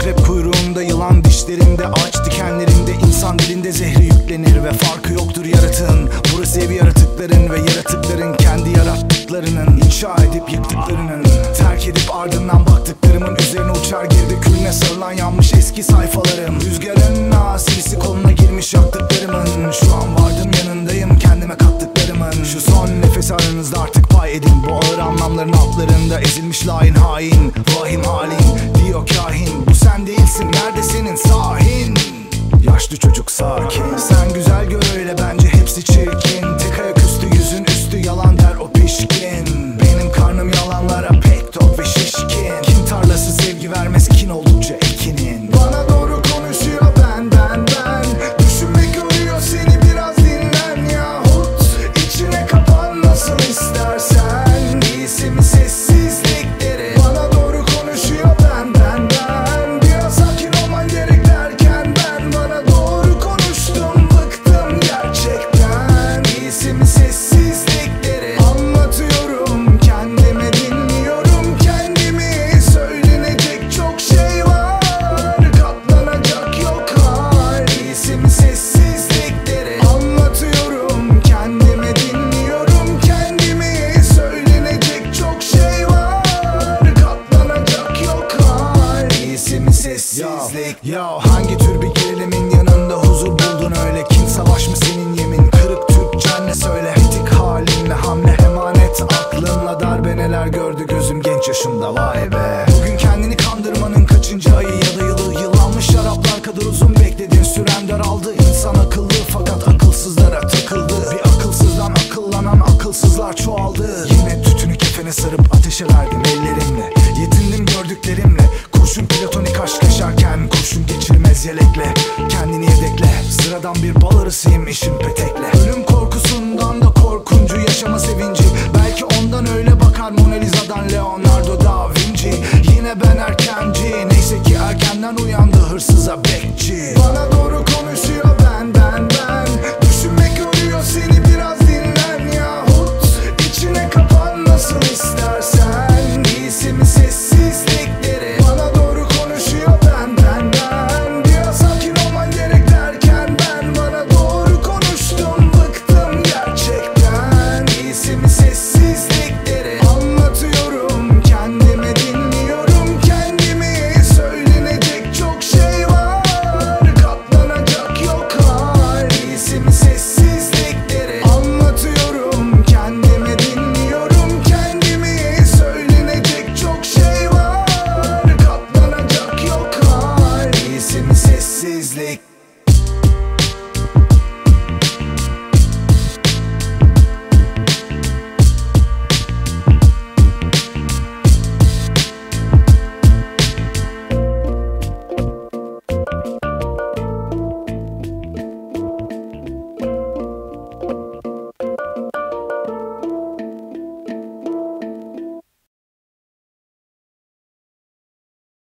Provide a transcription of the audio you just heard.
Akrep kuyruğunda yılan dişlerinde Ağaç dikenlerinde insan dilinde zehri yüklenir Ve farkı yoktur yaratığın. Burası evi yaratıkların ve yaratıkların Kendi yarattıklarının inşa edip yıktıklarının. Terk edip ardından baktıklarımın Üzerine uçar girdi külüne sarılan yanmış eski sayfalarım. Rüzgarın asilisi koluna girmiş yaktık Aa, gerek Ya hangi tür bir gerilimin yanında huzur buldun öyle? Kim savaş mı senin yemin? Kırık Türkçen ne söyle? Etik halinle hamle emanet aklınla darbe neler gördü gözüm genç yaşımda? Vay be. Bugün kendini kandırmanın kaçıncı ayı ya da yılı? Yıllanmış şaraplar kadar uzun bekledin süren daraldı. İnsan akıllı fakat akılsızlara takıldı. Bir akılsızdan akıllanan akılsızlar çoğaldı. Yine tütünü kefene sarıp ateşe verdi. Kendini yedekle. Sıradan bir bal arısıyım işim petekle. Ölüm korkusundan da korkuncu yaşama sevinci. Belki ondan öyle bakar Mona Lisa'dan Leonardo da Vinci. Yine ben erkenci. Neyse ki erkenden uyandı hırsıza bekçi. Bana temizlik